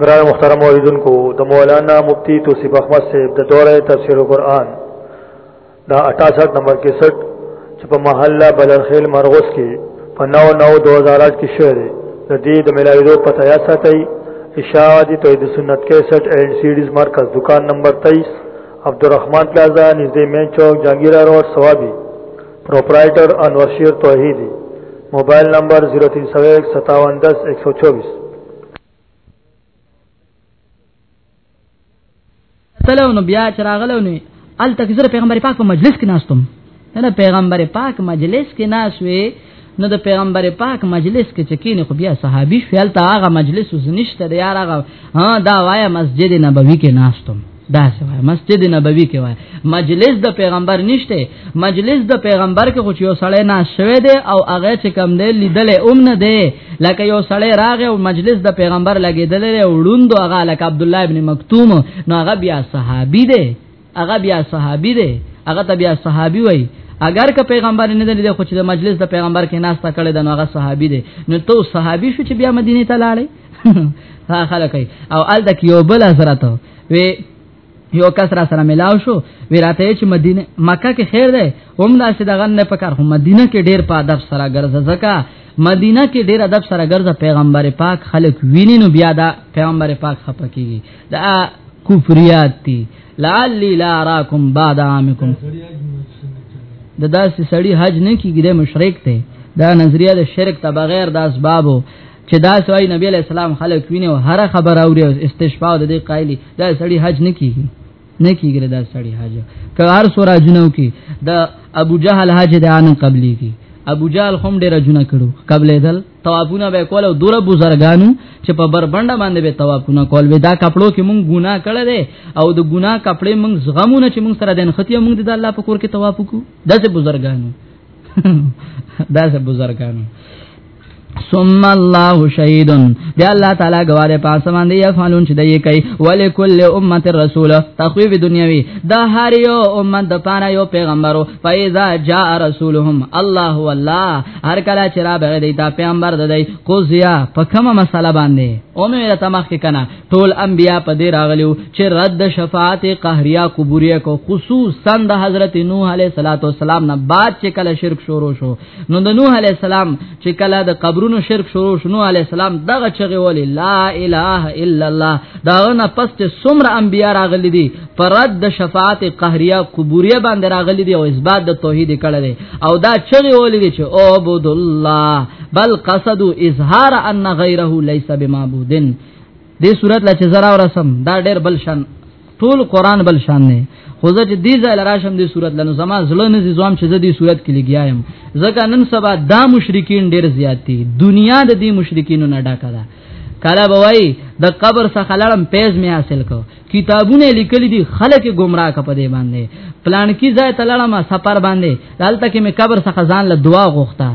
ګران محترم اوریدونکو د مولانا مفتی توصیف احمد صاحب د دوره تفسیر قرآن دا 68 نمبر 61 چې په محله بلرخیل مرغوس کې په 9 9 2008 کې شوه دی د دې د ملاویدو پته یا ساتي اشاعتی توحید سنت 61 اینڈ سیډیز مرکز دکان نمبر 23 عبدالرحمن پلازا نږدې مین چوک جهانگیر روډ سوابي پروپرائیټر انور شیر توحیدی موبایل نمبر 03015710124 تلو نو بیا چراغلو نو ال تکزر پیغمبر پاک په مجلس کې ناستم نه پیغمبر پاک مجلس کې ناس وی نو د پیغمبر پاک مجلس کې چکینه خو بیا صحابي شول ته هغه مجلس وزنشته دی یار هغه ها دا وای مسجد نبوي کې ناستم دا سوای مسجد نبوي کې وای مجلس د پیغمبر نشته مجلس د پیغمبر کې خو یو سړی نه شوی دی او هغه چې کم دی لیدل اوم نه دی لکه یو سړی راغی او مجلس د پیغمبر لګیدل وړوند هغه لکه عبد الله ابن مکتوم نو هغه بیا صحابي دی هغه بیا صحابي دی هغه ته بیا صحابي وای اگر که پیغمبر نه دی خو چې د مجلس د پیغمبر کې ناشته کړي د هغه صحابي دی نو ته صحابي شو چې بیا مدینه ته لاړې ها خلک او ال د یو بل حضرت وی یو کس را سره ملاو شو وی راته چې مدینه مکه کې خیر ده هم دا چې دغه نه پکار هم مدینه کې ډیر په ادب سره ګرځه زکه مدینه کې ډیر ادب سره ګرځه پیغمبر پاک خلک ویني نو بیا دا پیغمبر پاک خپکیږي دا کفریات دي لعلی لا راکم بعد عامکم د داسې سړی حج نه کیږي د مشرک ته دا نظریه د شرک ته بغیر د اسبابو چې دا سوای نبی علی السلام خلک ویني او هر خبر اوري او استشفاء د دې قایلی دا سړی حج نه کیږي نه کیږي دا سړی حج که هر سورا جنو کی د ابو جهل حج د ان قبلی کی ابو جهل هم ډیر جنہ کړو قبل دل توافونه به کول او دوره بزرګانو چې په بربنده باندې به توافونه کول ودا کپړو کې مونږ ګناه کړل دي او د ګناه کپړې مونږ زغمونه چې مونږ سره دین ختیه مونږ د الله په کور کې توافو کو داسې بزرګانو داسې بزرګانو ثم الله شهید بیا الله تعالی گواهه پاسه باندې یفعلون چې دای کوي ولکل امه رسول تخویب دنیوي د هر یو امت د پاره یو پیغمبرو فایذا جاء رسولهم الله والله هر کله چې را بغه دی تا پیغمبر ددی قضیا په کومه مسله باندې او مې را تمخ کنا ټول انبیا په دې راغلیو چې رد شفاعت قهریا قبوریه کو خصوصا د حضرت نوح علیه صلوات والسلام نه بعد چې کله شرک شروع شو نو د نوح علیه السلام چې کله د قبرونو شرک شروع شو نوح علیه السلام دغه چغه ولی لا اله الا الله دا نه پس چې څومره انبیا راغلي دي پر رد د شفاعت قهریه قبوریه باندې راغلي دي او اثبات د توحید کړه دي او دا چغي ولې دي چې او عبد الله بل قصد اظهار ان غیره ليس بمعبودن دې صورت لا چې زرا ورسم دا ډېر بل شان ټول قران بل شان نه خو زه چې دې ځای لراشم دې صورت لنو زما زړه نه زوام چې زه دې صورت کې لګیایم ځکه نن سبا دا مشرکین ډېر زیات دي دنیا د دې مشرکینو نه ډکه ده کله بوي د قبر څخه لړم پیز می حاصل کو کتابونه لیکل دي خلک گمراه ک په دې باندې پلان کی ځای تلړم سفر باندې دالته کې مې قبر څخه ځان له دعا غوښته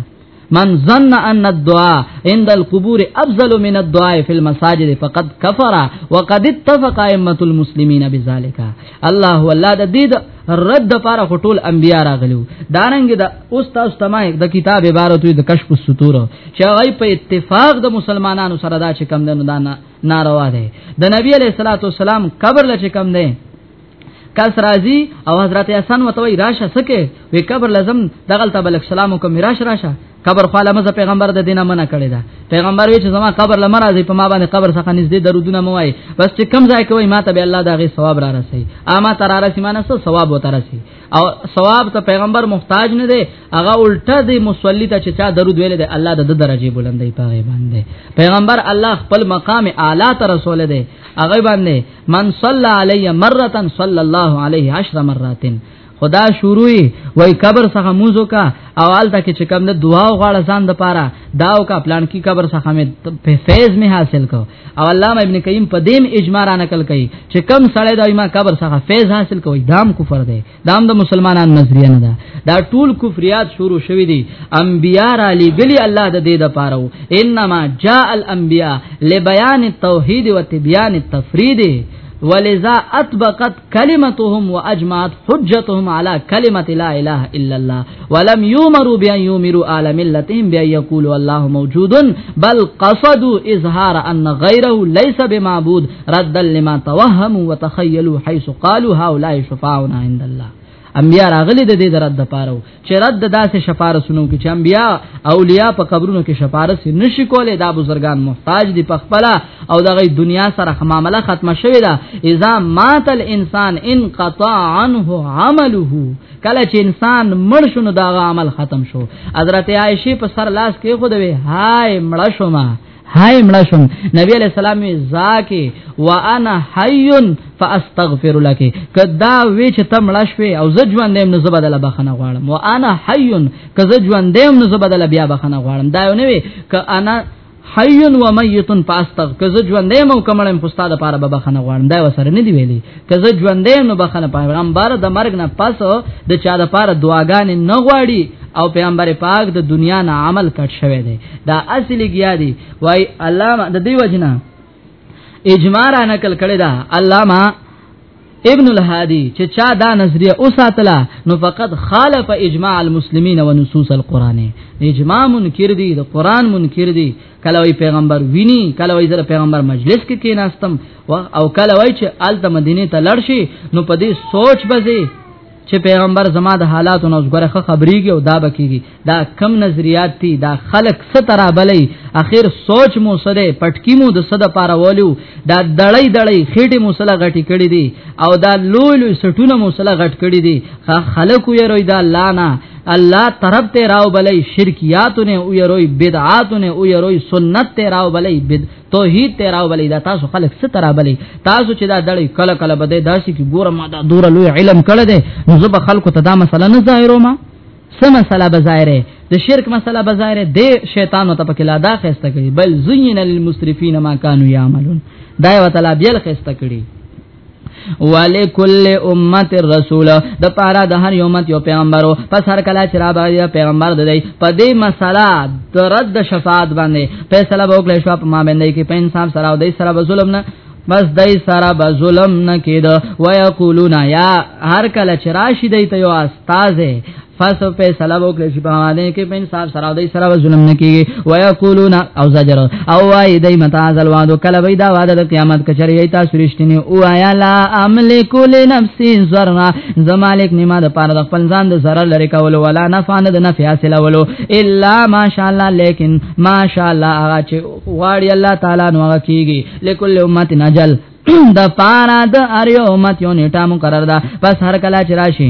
من ظن ان الدعاء عند القبور افضل من الدعاء في المساجد فقد كفر وقد اتفق ائمه المسلمين بذلك الله والله د دې رد لپاره خټول انبیا راغلو دارنګ د اوس تاسو تمه د کتاب عبارت د کشف الستور چې غي په اتفاق د مسلمانانو سره دا چې کم دنو دانا ناروا ده د نبی علیہ الصلوۃ والسلام قبر لچ کم ده کس راضی او حضرت حسن وتوی راشه سکه وی قبر لازم دغل تبل السلام کوم راش راشه قبر خو علامه پیغمبر د دینه منع کړی دا پیغمبر وی چې زما قبر لمر راځي په ما باندې قبر څخه نږدې درودونه مو وای بس چې کم ځای کوي ما ته به الله دا غي ثواب را رسي اما تر رسي مانه ثواب وترسي او ثواب ته پیغمبر محتاج نه دی هغه الټه دی مصلی ته چې چا درود ویل دی الله د درجه بلندې پاغه باندې پیغمبر الله خپل مقام اعلی ته رسول دی هغه باندې من صلی علی مره صلی الله علیه عشر مرات خدا شروع وای قبر څخه موزو کا اول تک چې کوم د دعا غواړه ځان د پاره داو کا پلان کی قبر څخه مې فیض می حاصل کو او علامه ابن قیم په دیم اجماع را نقل کړي چې کم سړی د ایمان قبر څخه فیض حاصل کوي دام کفر دی دام د مسلمانانو نظریه نه ده دا ټول کفریات شروع شوی دي انبیا را لګلی الله د دې د پاره انما جاء الانبیاء لبیان التوحید و تبیان التفرید ولذا اطبقت كلمتهم واجمعت حجتهم على كلمه لا اله الا الله ولم يمروا بان يمروا على ملتهم بان يقولوا الله موجود بل قصدوا اظهار ان غيره ليس بمعبود ردا لما توهموا وتخيلوا حيث قالوا هؤلاء شفاعنا عند الله انبیا راغلي د دې درد د پاره چې رد د داسې شفاره سنو کې چې انبیا اولیاء په قبرونو کې شفاره سي نشي کولای دا بزرګان محتاج دي په خپل او دغه دنیا سره معاملې ختمه شوې ده اذا مات الانسان انقطع عنه عمله کله چې انسان مړ شونه دا عمل ختم شو حضرت عائشه په سر لاس کې خو دوی هاي مړ شوما هاي مړه شم نبی علیہ السلام زاکه وانا حي فاستغفر لك کدا وی چې ته مړه شوې او زه ژوند دیم نو زبدل بخنه غواړم وانا حي که زه ژوند دیم نو زبدل بیا بخنه غواړم دا یو نه وی ک انا حي و ميت فاستغفر که زه ژوند دیم او کمړم خو ستاده پاره بخنه غواړم دا وسره نه دی ویلي که زه ژوندې نو بخنه پیغمبر د مرګ نه پس د چا د پاره دعاګانې نه غواړي او پیغمبر پاک د دنیا نه عمل کټ شوی دی دا اصلي گیا دی وای علامه د دې وجنه اجماع را نقل کړی دا علامه ابن الهادی چې چا دا نظریه اوساتله نو فقط خالف اجماع المسلمین و نصوص القرآن اجماع منکر دی د قرآن منکر دی کله وی پیغمبر ویني کله وی زره پیغمبر مجلس کې کیناستم او کله وی چې آلته مدینه ته لړ شي نو په دې سوچ بځي چې پیغمبر زما د حالاتو نو زغره خبريږي او دا بکیږي دا کم نظریات دي دا خلق سترا بلې اخر سوچ مو سره پټکی مو د صد پاره ولیو دا دړی دړی خېټه مو سره غټي کړي دي او دا لوی لوی سټونه مو سره غټ کړي دي خلکو یې روي دا لانا الله طرف ته راو بلې شرکیاتونه او یروي بدعاتونه او یروي سنت ته راو بلې بد توحید ته راو بلې دا تاسو خلک څه ترا بلې تاسو چې دا دړې کله کله بده داسې کې ګوره ما دا دور لوی علم کړه دې نو زه به خلکو ته دا مسله نه ظاهرو ما سم مسله بظاهره د شرک مسله بظاهره د شیطان ته پکې لا دا خسته کړي بل زین للمسرفین ما كانوا يعملون دا یو تعالی بیل خسته کړي ولکل امت الرسول د پارا د هر امت یو پیغمبرو پس هر کله چې را باندې پیغمبر د دی په دې مسله د رد شفاعت باندې فیصله وکړي شو په ما باندې کې په انسان سره او دې سره ظلم نه بس دای سره به ظلم نه کید و یقولون یا هر کله چې راشي دای ته یو استاد فاسو فیصله وکړي چې په باندې کې په انصاف سره دوی سره ظلم نه کیږي ويقولون او زجر او وای دای متا ازل وادو کله وای دا وعده د قیامت کچری ایت سرشتنی او آیا لا املک لنفسي زرنا زمالک نیمه د پاره د خپل ځان د zarar لري کول ولا نفع نه د نفع حاصل ولو الا ماشاءالله لیکن ماشاءالله هغه چې غواړي الله تعالی نو هغه کیږي لکل امه نجل د پاره د اریو امت یو نیټه مقرر ده پس هر کله چې راشي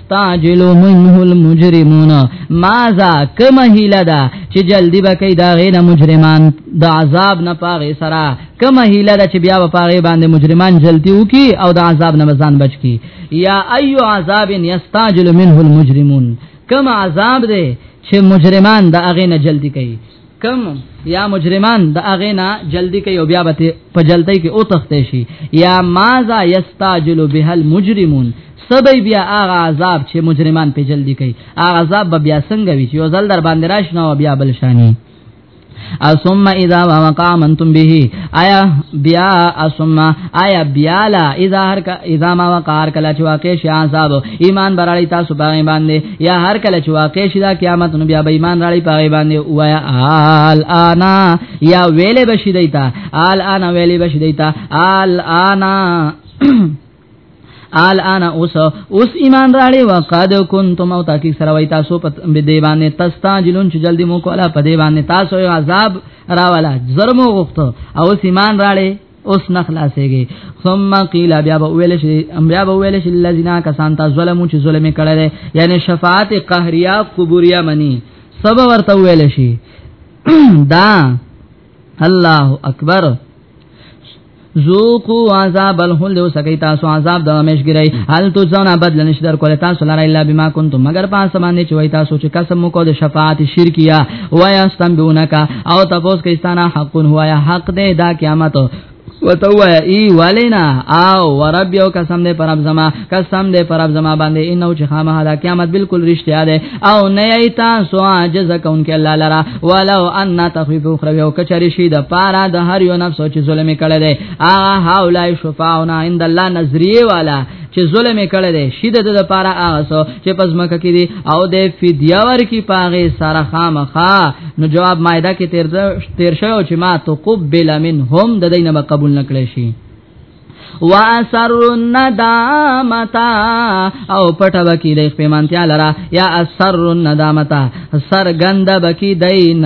تاجلو منه المجرمون ماذا کما هیلا دا چې جلدی به کوي دا غینه مجرمان د عذاب نه پاغه سرا کما هیلا دا چې بیا په پاغه باندې مجرمان جلدی وکي او د عذاب نه ځان بچ کی یا ایو عذاب یستاجل منه المجرمون کما عذاب دې چې مجرمان دا غینه جلدی کوي کم یا مجرمان د اغه نه جلدی کوي او بیا به په جلدی کې او تخته شي یا ماذا یستعجل به المجرمون سبي بیا اغه عذاب چې مجرمان په جلدی کوي اغه عذاب به بیا څنګه وي چې یو ځل در باندې راشنه او بیا بل شانی ثم اذا وقع منتم به آیا بیا ثم آیا بیالا اذا هر اذا ما وقار کلا چې واقع شي عذاب ایمان براړی تاسو په باندې یا هر کلا چې واقع شي دا قیامت نو بیا به ایمان راړی په باندې وایا آل انا یا ویلې بشی دیتا آل انا ویلې بشی دیتا آل انا آل انا اوس اوس ایمان راړي وقد کنتم او تاکي سره وای تاسو په دې باندې تستاجلون چې جلدی مو کولا په دې باندې تاسو عذاب راواله زرمو غوښته او ایمان راړي اوس نخلاصيږي ثم قيل بیا به ویل شي بیا به ویل شي الذين کسان تا ظلمو چې ظلم کړل یعنی شفاعت قهریا قبوریا منی سبا ورته ویل شي دا الله اکبر ذوقوا عذاب الخلد وسکی تاسو عذاب د همیشګری هل تو ځونه بدل نشدر کول تاسو لاره الا بما کنتم مگر پاسه باندې چوي تاسو چې قسم کو د شفاعت شرکیه وایا استنبونکا او تاسو کې ستانه حق هو یا حق دې دا قیامت وتوای ای ولینا او ورب یو قسم دې پرب زما قسم دې پرب زما باندې انو چې خامه دا قیامت بالکل رښتیا ده او نه ای تاسو عاجز کون کې الله لرا ولو ان تخفیف اخر یو کچری شي د پارا د هر یو نفس چې ظلم کړي ده ا هاولای شفاعنا عند الله نظریه والا چې ظلم کړي دي شید د لپاره هغه سو چې پس مکه کې دي او د فدیه ورکی پاغه سره خامخا نو جواب مایده کې تیر تیر شو چې ما تو قبل منهم د دینه قبول نکړي شي واسر الندامتا او پټه بکی د پیمانتیا لرا یا اسر الندامتا سرګند بکی دین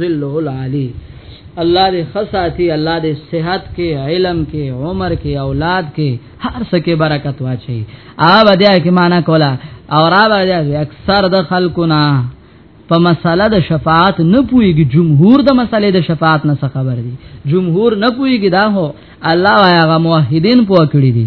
ذله العالی الله دې خصاتی الله دې صحت کې علم کې عمر کې اولاد کې هر څه کې برکت واچي ا بده کې معنا کولا او را باندې اکثر د خلکو نه په مسله د شفاعت نه پويږي جمهور د مسلې د شفاعت نه خبر دي جمهور نه پويږي دا هو الله وایا غ موحدین پوه کړی دي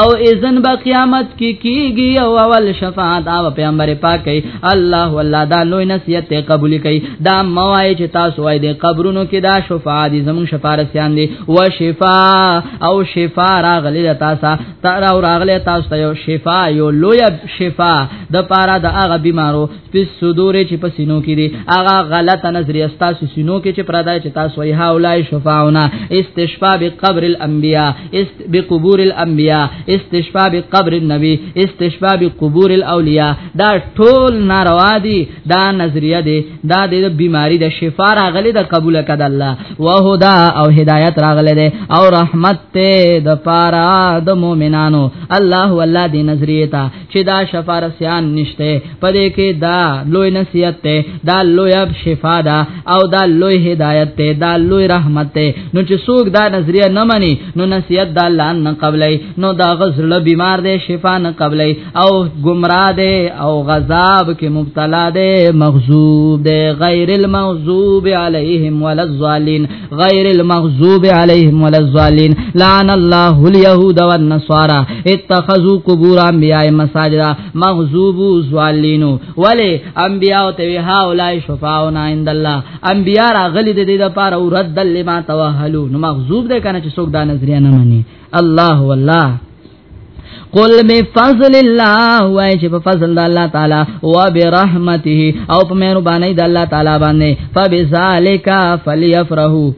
او اذن با قیامت کی کیږي او اول شفاعت او پیغمبر پاک الله والله دا لوی نصیحت ته قبول کړي دا موای چې تاسو وای د قبرونو کې دا شفاعت زمون شفارسیان دي و شفا او شفا راغلی د تاسو تر او راغلی تاسو ته یو شفا یو لوی شفا د پاره د هغه بیمارو په صدور چې په سینو کې دي هغه غلطه نظریه تاسو سینو کې چې پرادا چې تاسو یې هاولای شفاعنا استشفاء بقبر الانبیاء است بقبور الانبیاء استشفاء بقبر النبی استشفاء بقبور الاولیاء دا ټول ناروا دي دا نظریه دي دا د بیماری د شفا راغلي د قبول کد الله وهدا او هدایت راغلي دي او رحمت ته د پارا د مؤمنانو الله والله دې نظریه تا چې دا شفارسیان نشته پدې کې دا لوی نصیحت ته دا لوی اب شفا دا او دا لوی هدایت ته دا لوی رحمت ته نو چې څوک دا نظریه نه مني نو نصیحت دا الله نه قبلې نو دا غزل بیمار دی شفا نه قبلې او گمراه دی او غذاب کې مبتلا دی مغضوب دی غیر المغضوب علیهم ولا الضالین غير المغضوب عليهم ولا الضالين لعن الله اليهود والنصارى اتخذوا قبور انبياء مساجدا مغضوب ضالين ولي انبياء ته هؤلاء شفاعون عند الله انبياء راغلي د دې لپاره او رد لما توهلوا نو مغضوب ده کنه چې څوک دا نظریه نه مني الله والله قل بفضل الله وای چې په فضل الله تعالی او برحمته او په مهرباني د الله تعالی باندې فبذالک فلیفرحوا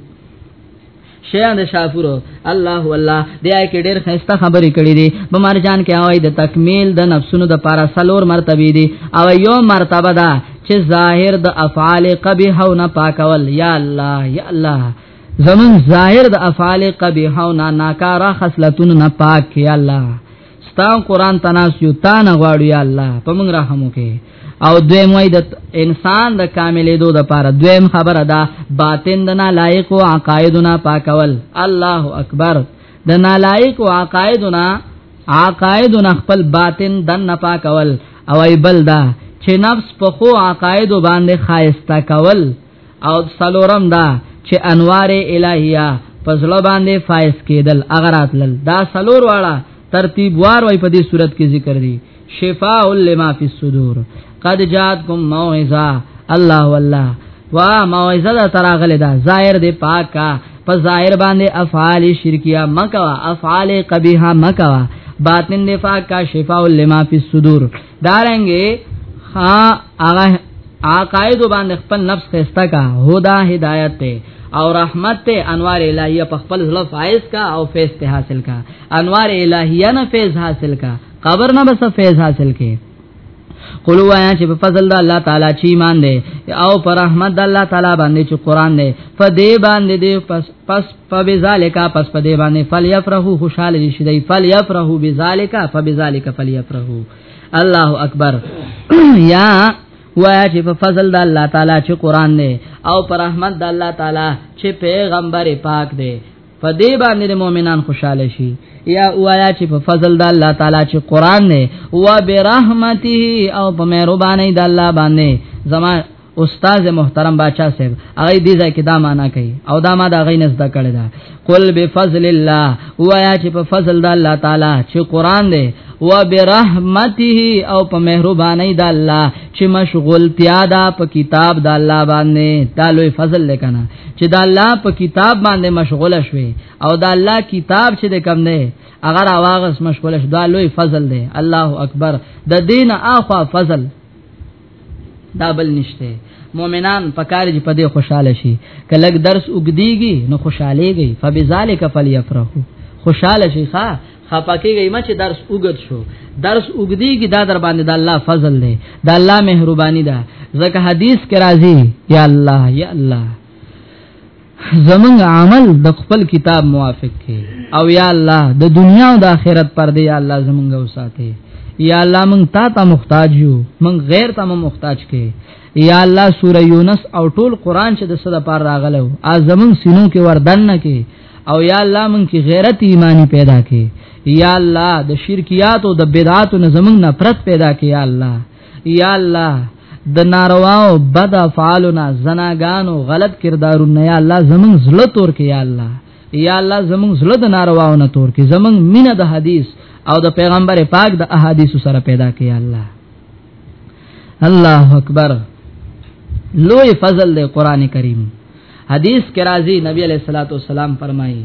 شیان شافورو الله والله دی آی کې ډېر خسته خبرې کړې دي په مرجان کې اوای د تکمیل د نفسونو د پارا سلور مرتبه دي او یو مرتبه ده چې ظاهر د افعال قبیح او نه پاکول یا الله یا الله زمون ظاهر د افعال قبیح او نا ناکارا خصلتون نه پاک یا الله ستا قران تناس یو تا نه غواړو یا الله په موږ رحم وکې او دویم وای د انسان د کاملې دو د پاره دویم خبره ده باطن د نا لایق او عقایدنا پاکول الله اکبر د نا لایق او عقایدنا عقایدنا خپل باطن د نه پاکول او ای بل ده چې نفس په خو عقاید باندې خایسته کول او سلورم دا چې انوار الهیه پزړه باندې فائز کېدل اغرات لل دا سلور واړه ترتیب وار وای په دې صورت کې ذکر دي شفاء لما فی الصدور قد جاتکم موعظه الله والله وا موعظه دا تراغله دا ظاهر دې پاکا په ظاهر باندې افعال شرکیه مکوا افعال قبیحه مکوا باطن دې پاکا شفاء لما فی الصدور دارنګي ها هغه عقاید باندې خپل نفس خسته کا هدا هدایت ته او رحمت ته انوار الہیه په خپل ځل فائز کا او فیض ته حاصل کا انوار الہیه نه فیض حاصل کا قبر نه بس فیض حاصل کې قلو وایا چې په فضل د الله تعالی چې ایمان دی او پر رحمت د الله تعالی باندې چې قران دی په دې باندې دې پس پس فبذالک پس په دی باندې فلیفرحو خوشاله دي شي دی فلیفرحو بذالک فبذالک فلیفرحو الله اکبر یا وایا چې په فضل د الله تعالی چې قران دی او پر رحمت د الله تعالی چې پیغمبر پاک دی په دې باندې مؤمنان خوشاله شي یا وایا چې په فضل د الله تعالی چې قران دی او برحمته او په مهرباني د الله باندې زما استاد محترم باچا صاحب هغه دې ځای کې دا معنا کوي او دا ما دا غي نزد کړی دا قل بفضل الله وایا چې په فضل د الله تعالی چې قران دی و برحمته او په مهرباني د الله چې مشغولتیا دا په کتاب د الله باندې دا لوی فضل لکنه چې د الله په کتاب باندې مشغول شوي او د الله کتاب چې د کم نه اگر اواغس مشغول شوي دا لوی فضل دی الله اکبر د دین اخوا فضل دا بل نشته مؤمنان پکار دي په دې خوشاله شي کله درس وګديږي نو خوشاليږي فبذالک فليفرحوا خوشاله شي ښا خپکیږي ما چې درس وګد شو درس وګديږي دا در باندې د الله فضل دی د الله مهرباني ده ځکه حدیث کې راځي یا الله یا الله زمنګ عمل د خپل کتاب موافق کې او یا الله د دنیا او د آخرت پر دی یا الله زمنګ وساته یا الله مونږ تا ته محتاج یو مونږ غیر ته محتاج کې یا الله سوره یونس او ټول قران چې د صدا پر راغلو از زمنګ سینو کې وردن نه کې او یا الله مونږ کې غیرت ایمانی پیدا کې یا الله د شرکیات او د بدعات نه زمنګ نفرت پیدا کې یا الله یا الله د نارواو بد افعالنا زناګانو غلط کردارونه یا الله زمون زړه تور کې یا الله یا الله زمون زړه د نارواو نه تور کې زمون مینه د حدیث او د پیغمبر پاک د احادیث سره پیدا کې یا الله الله اکبر لوی فضل دی قران کریم حدیث کې راځي نبی علیہ الصلوۃ والسلام فرمایي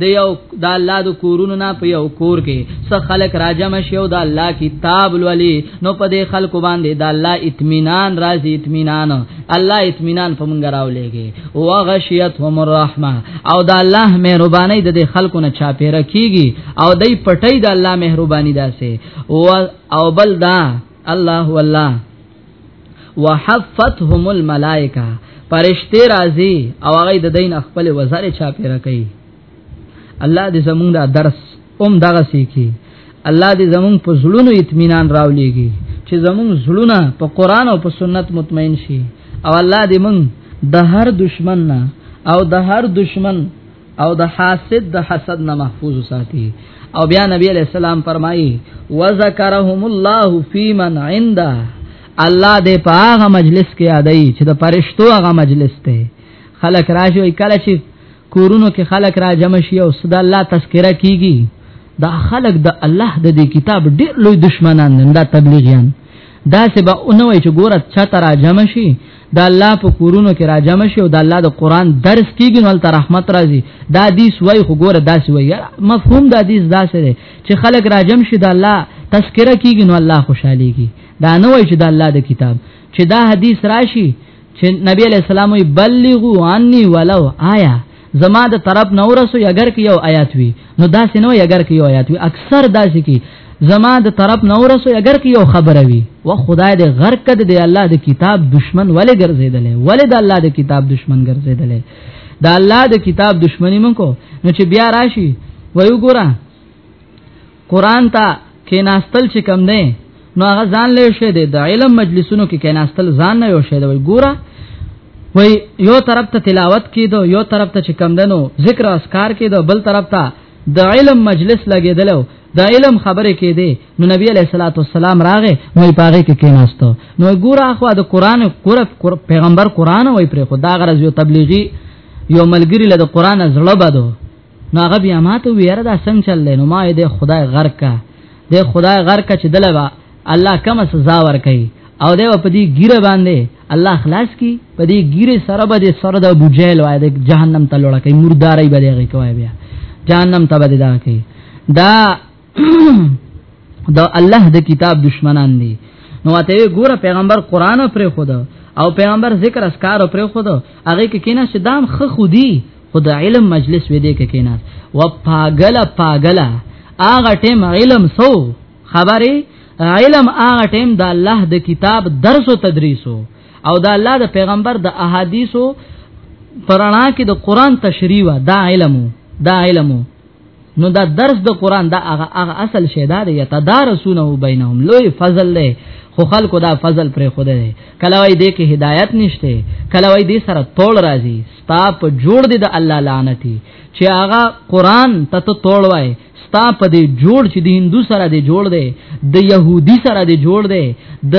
د یو د الله د کورونو نه په یو کور کې څه خلک راجم شي او د الله کتاب لولي نو په دې خلکو باندې د الله اطمینان راځي اطمینان الله اطمینان په مونږ راولېږي او غشیت هم الرحمه او د الله مهرباني د دې خلکو نه چاپیره کیږي او دای پټي د الله مهرباني داسې او او بل دا الله والله وحفتهم الملائکه پرشته راځي او هغه د دین خپل وزر چا پیرا کوي الله دې زمونږ دا درس اوم دغه سیکي الله دې زمونږ په زړونو اطمینان راولېږي چې زمونږ زړونه په قران او په سنت مطمئن شي او الله دې مونږ د هر دشمن نه او د هر دشمن او د حاسد د حسد نه محفوظ ساتي او بیا نبی علیہ السلام فرمایي وذکرهم الله فی من عنده الله دې په هغه مجلس کې یادای چې د پرشتو هغه مجلس ته خلق راځي کله چې کورونو کې خلق را جمع شي او صدا الله تذکرہ کیږي دا خلق د الله د دې کتاب ډېر لوی دشمنان نه دا تبلیغیان دا سبا اونوي چې ګوره چا ترا جمع شي د الله په کورونو کې راجم شي او د الله د قران درس کیږي نو تل رحمت راځي دا حدیث وای خو ګوره داسې وای مفهوم د حدیث داسې دی چې خلک راجم شي د الله تذکرہ کیږي نو الله خوشاليږي دا نه وای چې د الله د کتاب چې دا حدیث راشي چې نبی علی السلام وی بلغو عني ولو آیا زما د طرف نه ورسو اگر کې یو آیات وي نو دا سينو اگر کې یو آیات وي اکثر دا چې کی زما د طرف نه ورسو اگر کې یو خبره وي و خدای دې غرق کړ دې الله د کتاب دشمن ولې ګرځیدل ولې د الله د کتاب دشمن ګرځیدل د الله د کتاب دشمنی مونږ کو نو چې بیا راشي وایو ګورم قران ته کیناستل چې کم نه نو هغه ځان له شه دی د علم مجلسونو کې کیناستل ځان نه یو شه دی وای ګوره وای یو طرف ته تلاوت کیدو یو طرف ته چې کم دنو ذکر او اسکار کیدو بل طرف ته د علم مجلس لګیدلو د علم خبره کې دی نو نبی علیہ الصلوۃ والسلام راغې نو پاره کې کیناستو نو ګوره خو د قران قرب پیغمبر قران وای پر خدا غرض یو تبلیغي یو ملګری له قران زړه بدو نو هغه بیا ماته ویره دا څنګه چل دی نو ما دې خدای غر کا دې خدای غر کا چې دلوا الله کوم سزا ور کوي او دې په دې ګیره باندې الله خلاص کی په دې ګیره سره به دې سره د ابو جهل وای د جهنم ته لړکې مرداري به دې کوي بیا جهنم ته به دې دا کوي دا دا الله د کتاب دشمنان دي نو ته ګوره پیغمبر قران پر خود او پیغمبر ذکر اسکار پر خود هغه کې کینا شدام خ خودي خود علم مجلس وې دې کې کینا و پاگل پاگل هغه ټیم علم سو خبره علم هغه ټیم د الله د کتاب درس او تدریسو او د الله د پیغمبر د احادیثو پرانا کې د قران تشریح دا علم دا علم نو دا درس د قران دا هغه هغه اصل شی دا دی یتدارسونه بینهم لوی فضل له خو خلکو دا فضل پر خوده دی کله وای دی کې هدایت نشته کله وای دی سره تول راځي ستا په جوړ دی د الله لعنتی چې هغه قران ته ته تول وای ستا په دی جوړ چې د هندو سره دی جوړ دی د يهودي سره دی جوړ دی د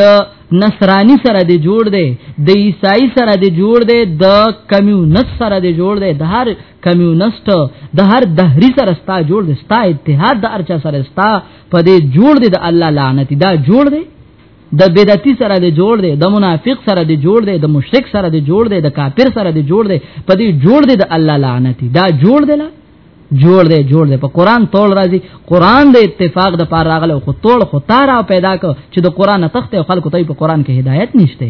نصرانی سره دی جوړ دی د عیسائی سره دی جوړ دی د کمیونست سره دی جوړ دی د هر کمیونست د هر دهری سره ستا جوړ دی ستا اتحاد د ارچا سره ستا په دې جوړ دی د الله لعنت دا جوړ دی د بدعتي سره دی جوړ دی د منافق سره دی جوړ دی د مشرک سره دی جوړ دی د کافر سره دی جوړ دی په دې جوړ دی د الله لعنت دا جوړ دی لا جوړ دی جوړ دی په قران تول راځي قران د اتفاق د پار راغله خو تول خو تارا پیدا کو چې د قران تخته خلکو ته په قران کې هدایت نشته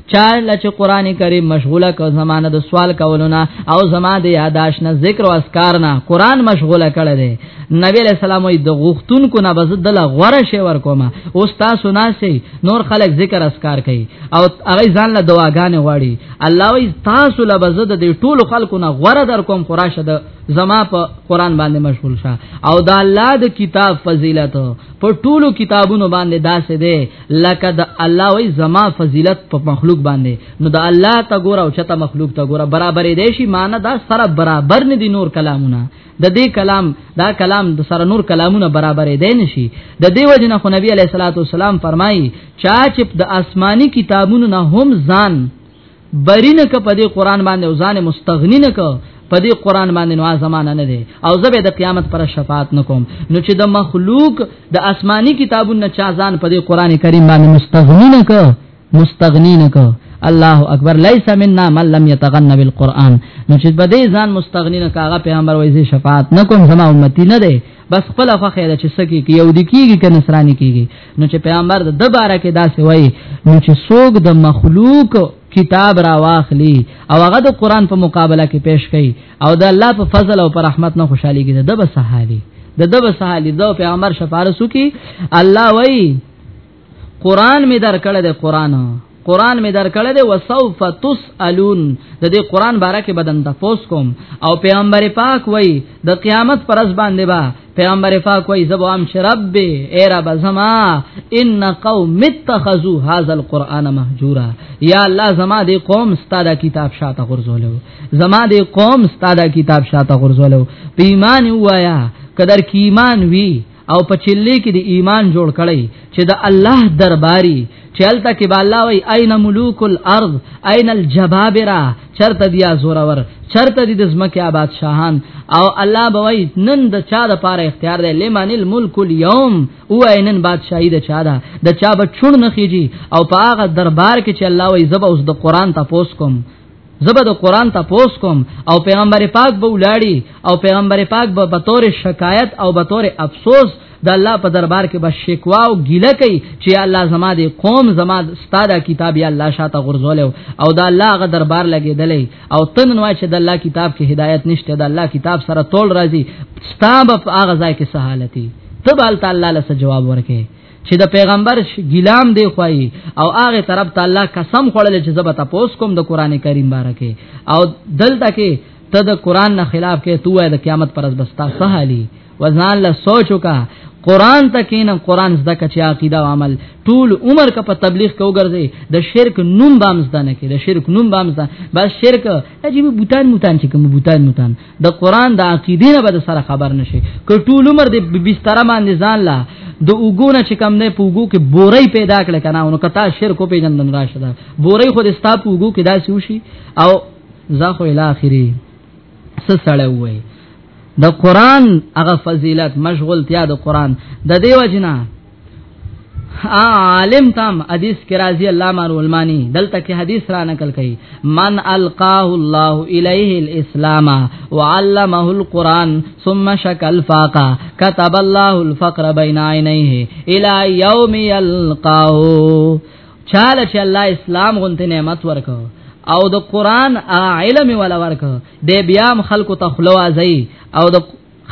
چا لچ قران کریم مشغوله کو زمانه د سوال کولونه او زما د یاداش نه ذکر او اسکار نه قران مشغوله کړه دے نبی علیہ السلام د غختون کو نه بز دل غوړه شی ور کومه او تاسو ناسي نور خلک ذکر اسکار کوي او هغه ځان له دواګانې غواړي الله وی تاسو له بز د ټول خلکو نه غوړه در کوم خراشه د زما په قران باندې مشغول شه او دا الله د کتاب فضیلت په ټولو کتابونو باندې داسې ده لکه د الله وای زما فضیلت په مخلوق باندې نو د الله ته ګور او چته مخلوق ته ګور برابرې دی شي معنی دا سره برابر نه دي نور کلامونه د دې کلام دا کلام د سره نور کلامونه برابرې دی نشي د دې وجنه خو نبی علیه الصلاۃ والسلام فرمایي چا چې د آسماني کتابونو نه هم ځان بری نه ک په دې قران باندې او ځان مستغنی نه ک په دې قران باندې نو زمانہ نه دی او زبې د قیامت پر شفاعت نکوم نو چې د مخلوق د آسمانی کتابونو چا ځان په دې قران کریم باندې مستغنی نه ک مستغنی نه ک الله اکبر ليس منا من لم يتغنى بالقران نو چې بده ځان مستغنی نه کاغه پیغمبر وایي شفاعت نکوم زما امتی نه دی بس خپل خوخه ده چې سکی کې یو دی کیږي که نصرانی کیږي نو چې پیغمبر د باره کې داسې وایي نو چې څوک د مخلوق کتاب را واخلی او هغه د قران په مقابله کې پیش کړي او د الله په فضل او پر رحمت نه خوشحالي کې ده به سهالي ده به سهالي ده پیغمبر شفارسو کې الله وایي قران می در کړه ده قران قران می در کړه ده وسوف تسالون د دې قران باره کې بدن تاسو کوم او پیغمبر پاک وای د قیامت پر ځ باندې با پیغمبر پاک وای زبو ام شرب ای رب زما ان قوم اتخذوا هذا القران مهجورا یا الله زما دې قوم ستاده کتاب شاته غرزولو زما دې قوم ستاده کتاب شاته غرزولو پیمان وایا قدر کی ایمان وی او په چلی کې د ایمان جوړ کړي چې د الله درباري چلته کې بالا وای اين ملوک الارض اين الجبابره چرته بیا زورور چرته د زمکه آباد شاهان او الله بوي نن د چا د پاره اختیار دی لمن الملک اليوم او عینن بادشاہي د چا ده د چا به چون نه خيږي او په هغه دربار کې چې الله وي زب اوس د قران تاسو کوم زبر د قران ته پوس کوم او پیغمبر پاک به ولاړی او پیغمبر پاک به به تور شکایت او به تور افسوس د الله په دربار کې به شکوا او ګیله کوي چې الله زما دې قوم زما ستاده کتاب یا الله شاته غرزول او دا الله غ دربار لګیدلې او تن نو چې د الله کتاب کې هدایت نشته د الله کتاب سره تول راځي ستاب په هغه ځای کې سہالتي تبال تعالی له جواب ورکې چې د پیغمبر ګیلام دی خوای او هغه طرف ته الله قسم خوړل چې زبر تاسو کوم د قران کریم بارکه او دلته کې ته د قران نه خلاف کې تو د قیامت پر ورځ بستا سهالي وزنان له سوچو کا قران ته کینم قران زده کچ عقیده او عمل ټول عمر کا په تبلیغ کو ګرځي د شرک نوم بام زده نه کې د شرک نوم بام زده بس شرک چې بوتان موتان چې کوم بوتان موتان د قران د عقیدې نه به سره خبر نشي که ټول عمر د بستر باندې ځان لا د وګونه چې کم نه پوګو کې بوري پیدا کړ کنه نو کته شرک په جندن راشه دا بوري خو د ستا پوګو کې داسې وشي او زاخو الاخري سسړې وای د قران هغه فضیلت مشغولتیا د قران د دیو جنا عالم تام حدیث کې راځي الله مار علمانی دلته کې حدیث را نقل کړي من القاه الله الیه الاسلام وعلمه القران ثم شکل فاقا كتب الله الفقر بين عينيه الى يوم يلقاه چاله چې الله اسلام غونته نعمت ورکو او د قران علم ولا ورکو د بیام خلکو تخلوازي او د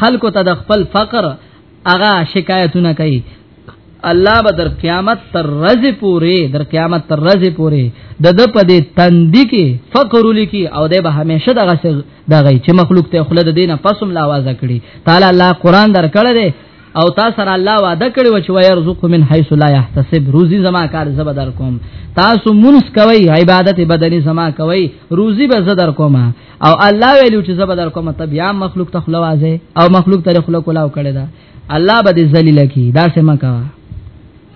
خلکو ته د خپل فقر هغه شکایتونه کوي الله به در قیامت تر ورځې پورې در قیامت تر ورځې پورې د د په دې تندې کې فقر لیکي او د به همیشه دغه دغه چې مخلوق ته خلد دینه پسوم لا आवाज کړي تعالی الله قران در کړه دې او تاسو سره الله وعده کړی و چې ويرزق من حيث لا يحتسب روزي زما کار زب در کوم تاسو مونږ کوي عبادت بدني زما کوي روزي به زدر کومه او الله ویلو چې زبر در کوم ته بیا مخلوق ته خلوازه او مخلوق ته خلق ولاو کړی دا الله به ذلیل کی دا سم کا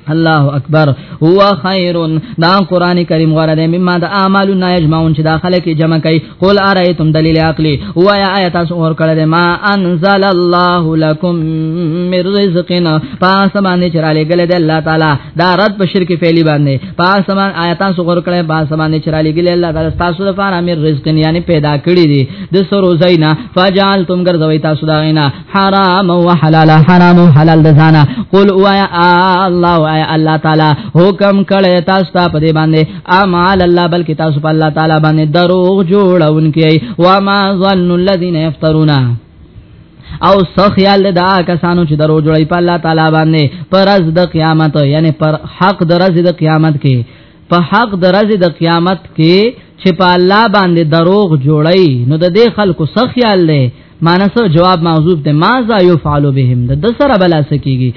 الله اکبر هو خیر دا قران کریم غره ده مما د اعمال نه یجمعون چې داخله کې جمع کوي قول ارایتم دلیل عقلی هو یا آیت اس اور کړه ده ما انزل الله لكم من رزقنا پاسمانه چراله غل ده الله تعالی دا رد په شرک فعلی باندې پاس سمان آیات سو غور کړه با سمان چې را لګل الله تعالی تاسو د فار امر رزق یعنی پیدا کړی دي د سرو زینا فجعل تم ګرځوي تاسو دا غینا حرام او حلال حرام او حلال د زانا قل او یا الله او یا الله تعالی حکم کړه تاسو ته په دې باندې امال الله بلکې تاسو په الله تعالی باندې دروغ جوړونکي و ما ظن الذين يفترون او سخیال دا کسانو چې درو جوړي په الله تعالی باندې پرز د قیامت یعنی پر حق درز د قیامت کې په حق درز د قیامت کې چې په الله باندې دروغ جوړي نو د دې خلکو سخیال له مانسو جواب موجود ده ماذا يفعل بهم د سره بلا سکیږي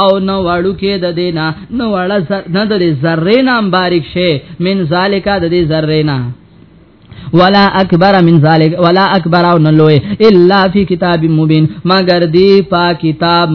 او نو وړو کې د دینا نو وړ زر نه د ذره نام بارک شي من ذالک د دې ذره نه ولا اکبر من ذلک ولا اکبر او نلوې الا فی کتاب مبین مگر دی پا کتاب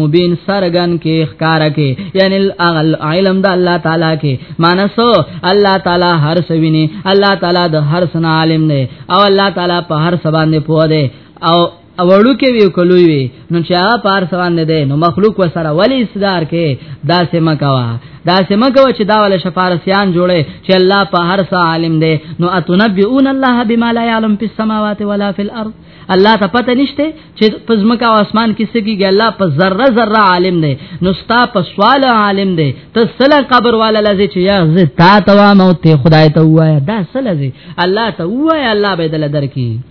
مبین سرغن کې ښکار کې یعنی الاغل علم د الله تعالی کې مانسو الله تعالی هر سوینه الله تعالی د هر سن عالم نه او الله تعالی په هر سبا نه پوهه او اوړو کې وی کولوي وی نو چې هغه پار سوان نه دی نو مخلوق وسره ولی اصدار کې دا سم کوا دا سم کوا چې دا ول شفارسیان جوړه چې الله په هر څه عالم دی نو اتنبئون الله بما لا يعلم في السماوات ولا في الارض الله ته پته نشته چې پزمکه او اسمان کې څه کیږي الله په ذره ذره عالم دی نو ستا په سوال عالم دی ته سلا قبر والا لزی چې یا زه تا توا موت خدای ته وایا دا سلا زی الله ته وایا الله به دل درکې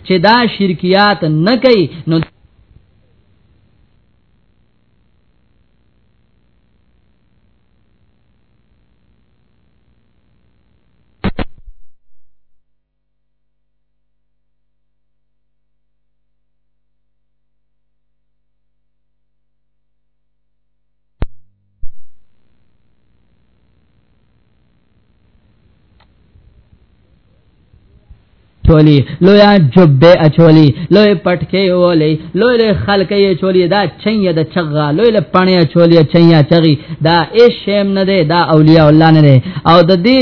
چې دا شرکیات نه کوي نو چولی لویا جبه اچولی لوی پټکی ولی لوی له خلک یې چولی دا چنګ د چغا لوی له پانی چولی چنګ چغی دا ایشم نه ده دا اولیاء الله نه ده او د دې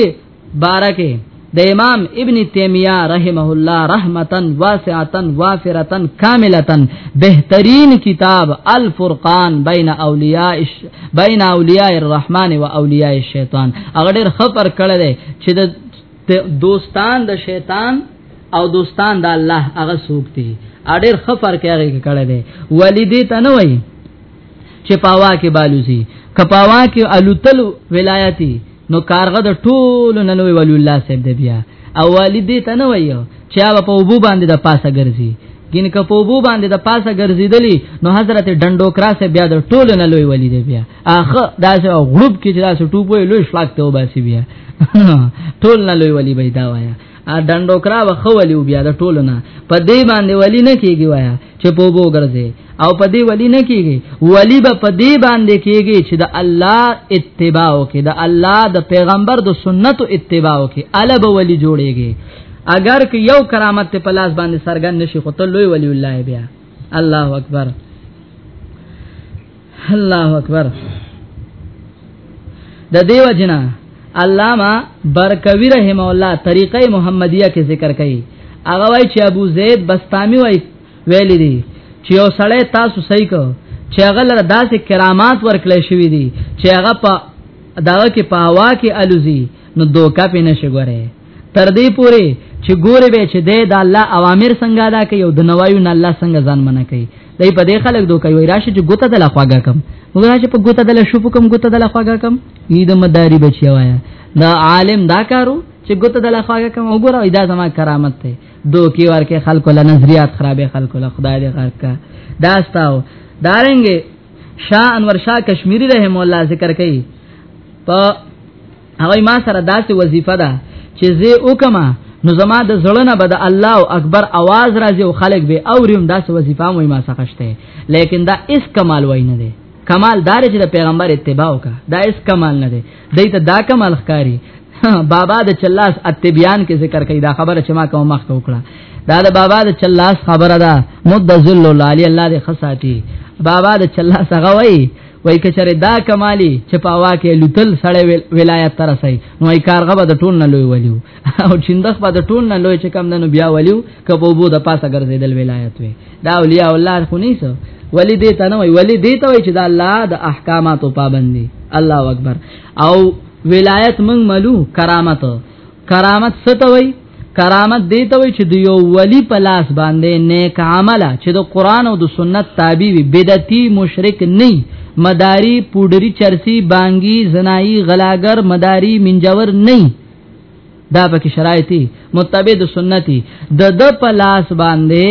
بارکه د امام ابن تیمیه رحمه الله رحمتا واسعتا وافرتا کاملتا بهترین کتاب الفرقان بین اولیاء بین اولیاء الرحمن و اولیاء الشیطان هغه ډیر خبر کړل چې د دوستان د شیطان او دوستان د الله هغه سوق دي اړیر خفر کې هغه کړه دی ولیدې ته نه وای چې پاوا کې بالوزي کپاوا کې الوتل ولایتي نو کارغه د ټولو نه لوی ولی الله صاحب دی بیا او والد ته نه وایو چې هغه په وبو باندې د پاسه ګرځي ګین که په وبو باندې د پاسه ګرځیدلی نو حضرت ډندو کراسه بیا د ټولو نه لوی ولی دی بیا اخه داسې غروب کې چې داسې ټوبوي لوی شلاک ته وباسي بیا ټول نه لوی ولی به دا وایا ډنډو کرا وخولیو بیا د ټولو نه په دې باندې ولی نه کیږي وایا چې په بو ګرځي او په دې ولی نه کیږي ولی به په دې باندې کیږي چې د الله اتباع وکي د الله د پیغمبر د سنتو اتباع وکي الا به ولی جوړيږي اگر که یو کرامت په لاس باندې سرګن نشي خو ته لوی ولی الله بیا الله اکبر الله اکبر د دیو جنا علامہ برکوی رحم الله طریقه محمدیه کې ذکر کړي هغه وای چې ابو زید بستامی وای ویل دي چې یو سړی تاسو صحیح کو چې هغه لر داسې کرامات ورکړل شوې دي چې هغه په داغه کې په هوا کې الوزي نو دوکا پې نشي ګوره تر دې پوري چې ګوره به چې د الله اوامر څنګه ادا کوي او د نوایو نه الله څنګه ځان منع کوي دای په دې خلک دوکې وای راشه چې ګوته دلا خواګه کم وګراشه په ګوته دلا شوف کم ګوته دلا خواګه کم یی د مداري بچی وایا دا عالم دا کارو چې ګوته دلا خواګه کم وګوره دا زما کرامت ته دوکې ورکه خلکو له نظریات خرابې خلکو له خدای دې غرق کا دا استاو دارنګ شاه انور شاه کشمیری رحم الله ذکر کوي په هغه ما سره داسې وظیفه ده چې زه وکما نو زما د زړه به د الله او اکبر आवाज راځي او خلک به اوریم داسې وظیفه مې ما سره شته لیکن دا اس کمال وای نه دی کمال دار چې د پیغمبر اتباع وکا دا اس کمال نه دی دایته دا کمال ښکاری بابا د چلاس اتبیان کې ذکر کړي دا خبره چې ما کوم مخ ته وکړه دا د بابا د چلاس خبره ده مد ذل الله علی الله دې خصاتی بابا د چلاس هغه وای وای کچره دا کمالی چې پاوا کې لوتل سړی ولایت تر سي نو ای کارغه به د ټون نه لوی ولیو او چندخ به د ټون نه لوی چې کم دنو بیا ولیو کبو بو د پاسه ګرځیدل ولایت وي دا اولیاء الله خو نه سو ولی دې ته نه وای ولی دې ته وای چې دا الله د احکاماتو پابندي الله اکبر او ولایت من ملو کرامت کرامت ستوي کرامت دی ته وي چې د یو ولی په لاس باندې نیک عمل چې د قران او د سنت تابع وي بدعتي مشرک نه مداری پودری چرسی بانګی زنایی غلاګر مداری منجور نه دا پکې شرایطي متبع د سنتي د د په لاس باندې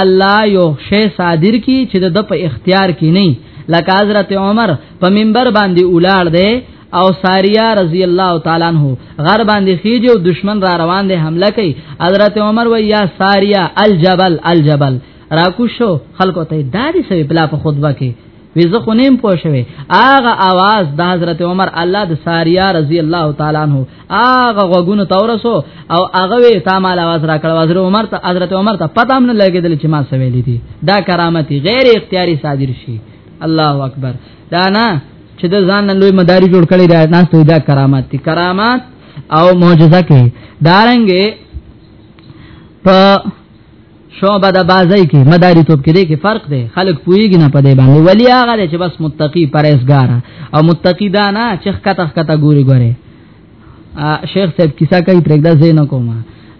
الله یو شی صادر کی چې د په اختیار کې نه لکه حضرت عمر په منبر باندې اولاړ دی او ساریه رضی الله تعالی عنہ غر باندې خېجه او دشمن را روان دي حمله کوي حضرت عمر و یا ساریه الجبل الجبل راکو شو خلکو ته دادی سوي بلا په خطبه کې وی زه خو نیم پوه شوی اغه आवाज د حضرت عمر الله د ساریا رضی الله تعالی عنہ اغه غوګونو تورسو او اغه وی تا مال आवाज را کړ حضرت عمر ته حضرت عمر ته پته هم نه لګیدل چې ما سویل دي دا کرامت غیر اختیاري صادر شي الله اکبر دا نه چې د ځان نن لوی مداري جوړ کړي دا ناس ته دا کرامات دي کرامات او معجزه کې دارنګې په شوبه د بازی کې مداري توپ کې دی کې فرق دی خلک پوېږي نه پدې باندې ولی هغه چې بس متقی پرهیزګار او متقی دانا چې خطه خطه ګوري ګوري شیخ صاحب کیسه کوي پرېږده زین کوم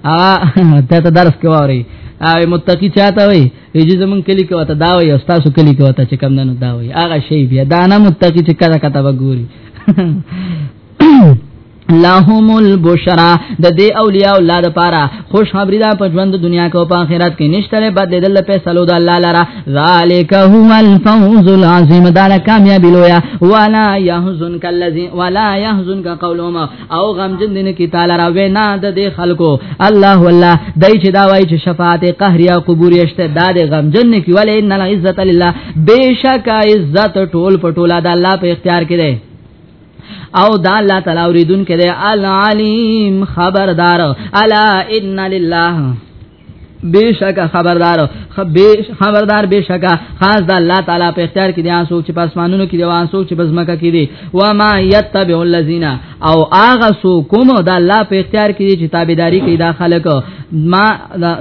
ا ته ته درس کې واري ا متقی چاته وي چې زمون کلی کې وته دا وي او تاسو کلی کې وته چې کم نه دا وي هغه شی بیا دا نه متقی چې کله کته وګوري لهم البشرا د دې اولیاء الله د پاره خوشخبری ده په ژوند دنیا کې او په آخرت کې نشته بدلیدل په سلو د الله لره ذالک هو الفوز العظیم دا کامیابی لویا ولا يحزنک الذی ولا يحزنک قولهم او غم جن دین کی تعالی را وینا د دې خلکو الله والله دای چې دا وای چې شفاعت قهر یا قبور یشته دا د غم جن کی ولی ان العزت لله بیشک عزت ټول پټولا د الله په اختیار کې ده او دا الله تعالی اوریدون کې ده العلیم خبردار الا ان لله بشک خبردار خبردار بشک خاص د الله تعالی په اختیار کې دي ان سوچ په اسمانونو کې دي ان سوچ په زمکه کې دي و ما یتبع الذین او اغه سو کوم د الله په اختیار کې دي چې تابعداري کوي دا خلک ما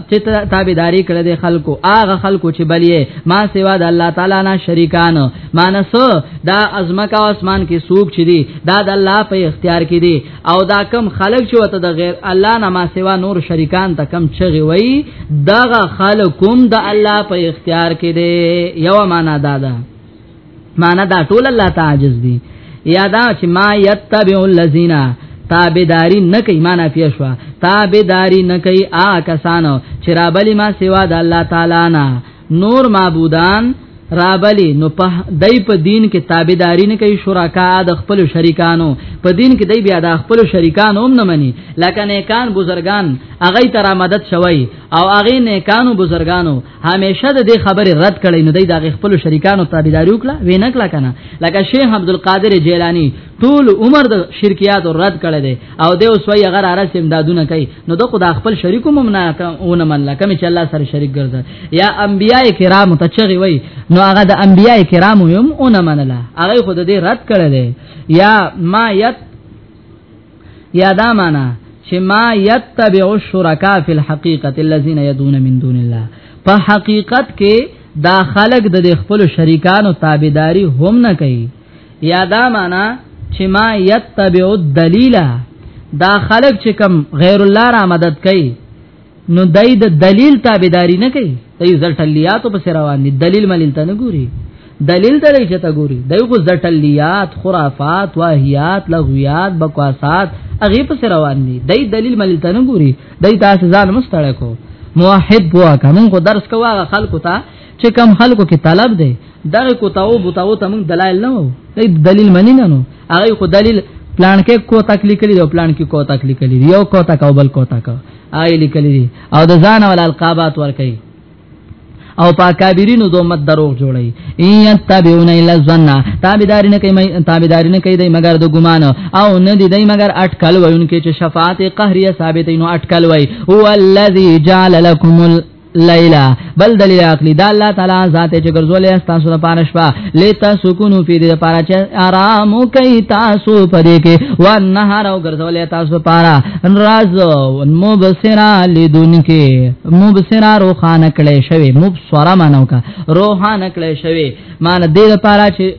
چې تابعداري کړي د خلکو اغه خلکو چې بلیه ما سوا د الله تعالی نه شریکان مانسو دا ازمکه او اسمان کې سوق چي دي دا د الله په اختیار کې دي او دا کم خلق چې وته د غیر الله نه ما سوا نور شریکان ته کم چغي وای دغه خلقوم د الله په اختیار کې دی یو معنا دا ده معنا دا ټول الله تعجز دی یادا چې ما یتبع الذین تابیداری نه کوي معنا پیښ وا تابیداری نه کوي آ کسانو چې را بلی ما سوا د الله تعالی نه نور معبودان رابلی نو په دای په دین کې تابعداري نه کوي شرکا د خپل شریکانو په دین کې دای بیا د خپل شریکانو هم نه مني لکه نیکان بزرگان اغه تر مدد شوی او اغه نیکانو بزرگانو همیشه د دې خبره رد کړي نو دای د خپل شریکانو تابعداري وکړه وینه کړه کنه لکه شیخ عبد القادر جیلانی ټول عمر د شرکیات رد کړي او دی اوس وی غره راس امدادونه کوي نو د خدا خپل شریکو ممنا ونه من لکه چې الله سره شریک ګرځي یا انبیای کرام ته چغي وی نو هغه د انبیای کرام هم ونه منله هغه خود دې رد کړل دی یا ما یت یا دا معنا چې ما یتبع الشرکا فی الحقیقه الذين يدعون من دون الله په حقیقت کې دا خلق د خپل شریکانو تابعداري هم نه کوي یا دا معنا چې ما یتبع الدلیل دا خلق چې کم غیر الله را مدد کوي نو دای د دلیل تابعداري نه کوي دای زټلیات په سر روان دي دلیل ملل ته نه ګوري دلیل ته لري چې ته ګوري دای خو زټلیات خرافات واهیات لغویات بکواسات هغه په سر روان دي دای دلیل ملل ته نه ګوري دای تاسو ځان مستړکو موحد بوا کوم کو درس کوه خلکو ته چې کم خلکو کې طلب دی دغه کوتاو بوتاو ته موږ دلایل نه وو دلیل منی نه نو هغه خو دلیل پلان کې کو تک لیکلی دی پلان کې کو تک لیکلی دی یو کو تک او بل کو تک آی لیکلی دی او د ځان ول القابات ور کوي او پاکابرینو دومت دروغ جوړي ان تبعون الا الظن تابعداري نه کوي تابعداري نه کوي مگر د ګمان او نه دي دای مگر اٹکل وایونکي چې شفاعت قهريه ثابتې نو اٹکل وای هو الذي جعل لكم لیلا بل دلیل عقلی دا الله تعالی ذات چې ګرځولې تاسو لپاره شپه لیتا سکونو فی دې لپاره چې آرام کوي تاسو پدې کې و نهار او ګرځولې تاسو لپاره راز مبصرا لدون کې مبصرا روخانه کړي شوی مبصرا مانو کا روحانه کړي شوی مان دې لپاره چې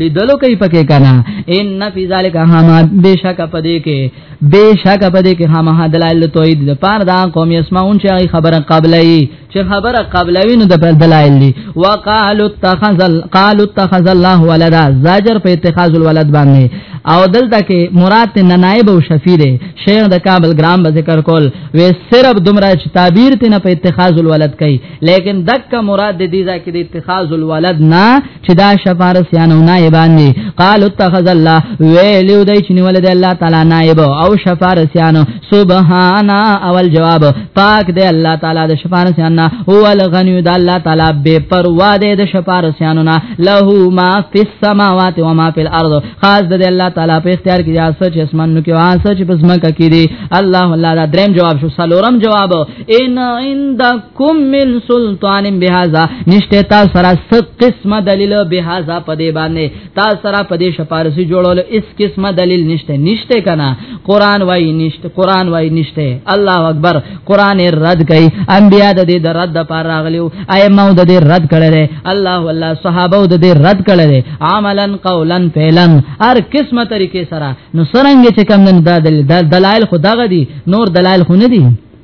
لیدلو کوي پکې کنه ان فی ذلک حما بشک پدې کې بشک پدې کې حما دلایل توحید د پاره دا قوم یسمعون چې خبره قبلای چې خبره قبلای نو د دلایل دي وقالو اتخذ قالو اتخذ الله ولدا زاجر په اتخاذ الولد باندې او دلته کې مراد نه نائب او شفیع دی شیخ د کابل ګرام به ذکر کول و صرف دمرا چې تعبیر تنه په اتخاذ الولد کوي لیکن دک مراد د دې ځکه د اتخاذ الولد نه چې دا شفارسیان او نائبان دي قال اتخذ الله ویلو دای چې نیول دی الله تعالی نائب او شفارسیان سبحان اول جواب پاک دی الله تعالی د شفارسیان نه هو الغنی د الله تعالی بے پروا دی د شفارسیان نه له ما فی السماوات و ما فی الارض خاص دی الله تعالی په اختیار کې یا سچ اسمانو کې واه سچ پسمه کې دی الله الله دا دریم جواب شو سلورم جواب ان عندك کوم من سلطان بهذا نشته تا سره ست قسمه دلیل بهذا په دې باندې تا سره په دې شپارسی جوړول اس قسمه دلیل نشته نشته کنه قران وای نشته قران وای نشته الله اکبر قران رد کړي انبیا د دې رد پر راغلیو ائمه د دې رد کړل الله والله صحابه د دې رد کړل عملا قولا فعلا هر قسمه طریقې سره نو سرنګ چې کم نه دلایل خداغه دي نور دلایل خو نه دي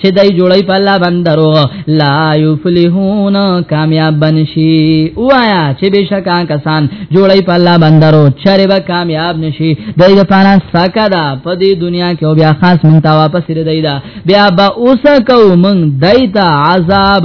چې دای جوړی په الله باندې دروغ لا یفلحون کامیاب بنشي وایا چې بشکا کسان جوړی په الله باندې درو چرې به کامیاب نشي دای د پانا سکا دا په دې دنیا کې او بیا خاص مونږ ته واپس لري دا بیا با اوس کو مونږ دایته عذاب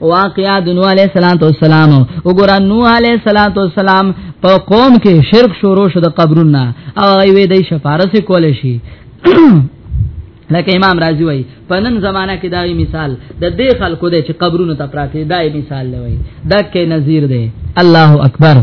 واقعا د نوح علیہ السلام تو سلام وګورا نوح علیہ السلام تو سلام په قوم کې شرک شروع شو د قبرونو او وی د شفارس کول شي لکه امام رازی وای په نن زمانہ کې دای مثال د دې خلکو د چې قبرونو ته پراته دای مثال لوي دکې نذیر دی الله اکبر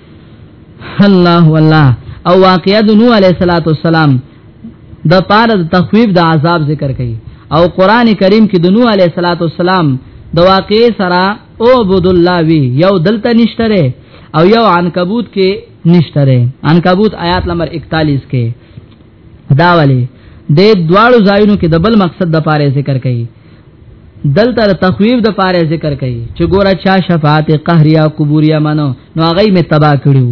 الله والله او واقعا د نوح علیه السلام د پاره د تخویب د عذاب ذکر کړي او قران کریم کې د نوح علیه السلام د واقع سره او عبد الله وی یو دلته نشتره او یو عنکبوت کې نشتره عنکبوت آیات نمبر 41 کې دا ولی د دواړو ځایونو کې د بل مقصد د پاره ذکر کړي دلته تخویب د پاره ذکر کړي چې ګوره چا شفاعت قهریا قبوریا منو نو هغه می تبا کړیو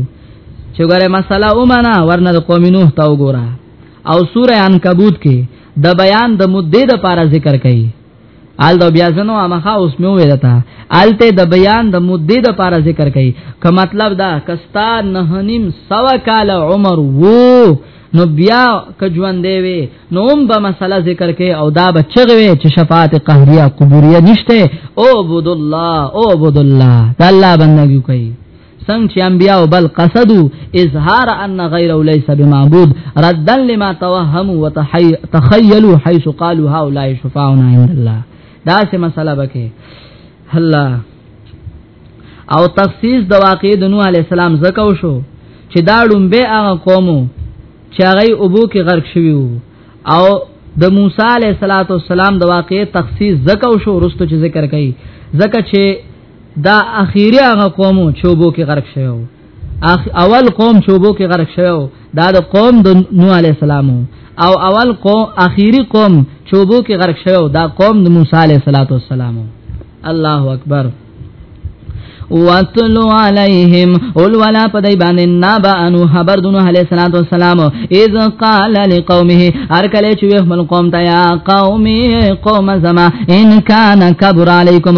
چې ګوره مسله اومنه ورنه د قوم نوح تا وګوره او سوره عنکبوت کې د بیان د مدې د پاره ذکر کړي ال دا بیا زنو امخا اوس مې ویل تا الته د بیان د مدې د پاره ذکر کړي که مطلب دا کستا نه نیم سوا کال عمر وو نو بیا که ژوند دی وي نو هم به مسله ذکر کوي او دا به چغوي چې شفاعت قهريه قبوريه نشته او عبد الله او عبد الله د الله بندګي کوي څنګه چې انبیا او بل قصدو اظهار ان غیر ليس بمعبود ردا لما توهموا وتخيلوا حيث قالوا هؤلاء شفاعنا عند الله دا سه مسله بکې الله او تخصیص د واقع د نوح علی السلام زکو شو چې دا ډومبه هغه قومو چې هغه ابو کې غرق شوی او د موسی علی السلام د واقع تخصیص زکو شو رستو چې ذکر کړي زکه چې دا اخیری هغه قوم چوبو کې غرق شوو اخ اول قوم چوبو کې غرق شوو دا د قوم د نوح علی السلام او اول قوم اخیری قوم چوبو کې غرق شوو دا قوم د موسی علی السلام الله اکبر واتلو علیہم اول ولا پدای باندې نابا انو خبر دونو علی صلوات و سلام اذ قال لقومه هر کله چې خپل قوم ته یا قومي قوم زما ان کان کبر علیکم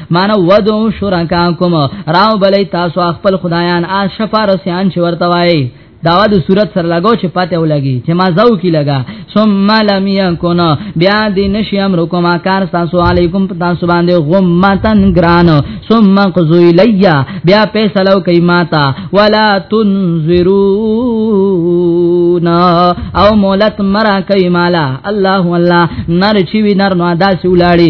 مانو ودو شرکاکم راو بلی تاسو خپل خدایان آ شفارسیان چې ورته وای داوا د صورت سره لګاو چې پته ولګي چې ما زاو کی لگا ثم لم يكن بیا دې نشي امر کوم کار تاسو علیکم تاسو باندې غمتن ګران ثم قذو الیا بیا فیصلو کوي ماتا ولا تنذرون او مولت مرا کوي مالا الله الله نر چی وی نر نو داسې ولاړی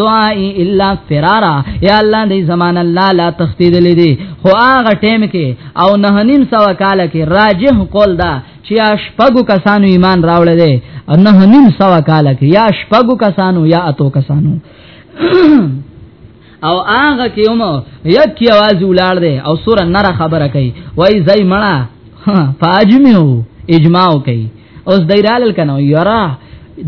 دعائی الا فرارا یا الله دې زمان الله لا تختید لیدي خو هغه ټیم کې او نه نیم سو کال کې راجح قول دا چې شپږو کسانو ایمان راوړل دي نه نیم سو کال کې یا شپږو کسانو یا اتو کسانو او هغه کې هم یک کی आवाज ولار دی او سور نره خبره کوي وای زای مړه ها فاجمعو اجماع کوي اوس دایرال کنه یرا